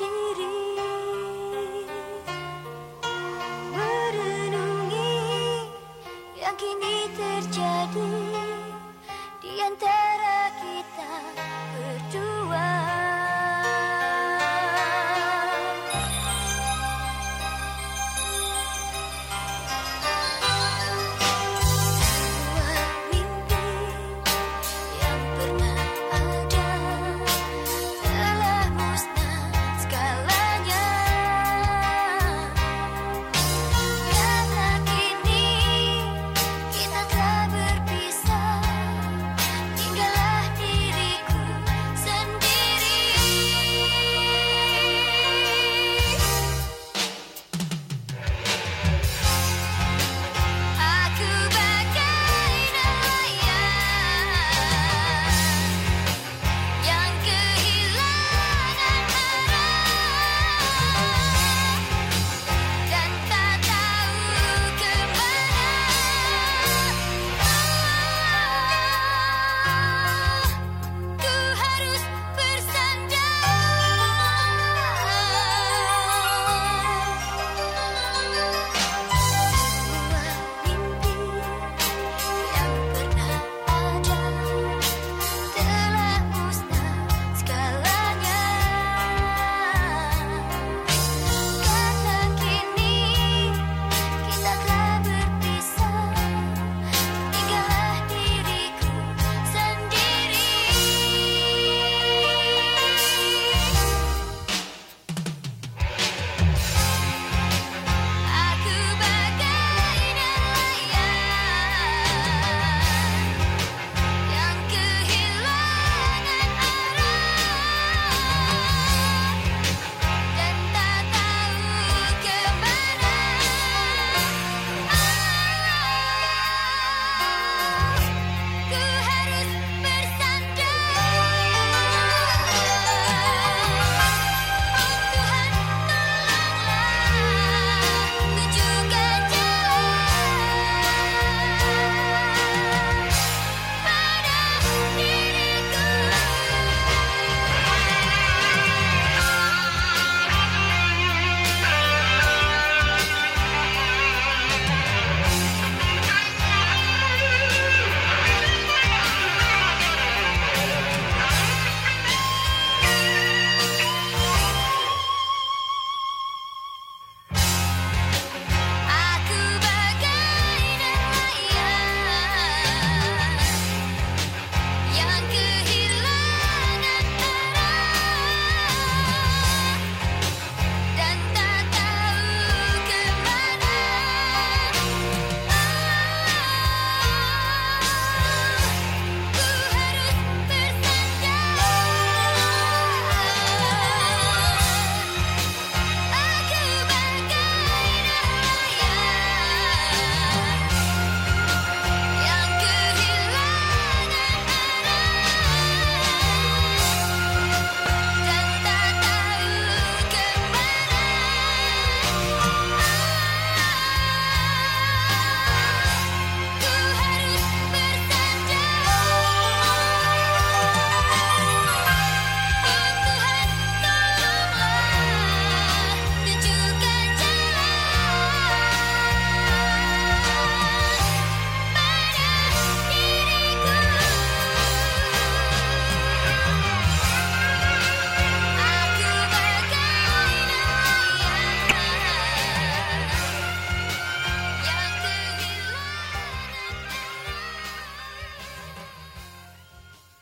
sendiri Merenungi yang kini terjadi Di antara kita.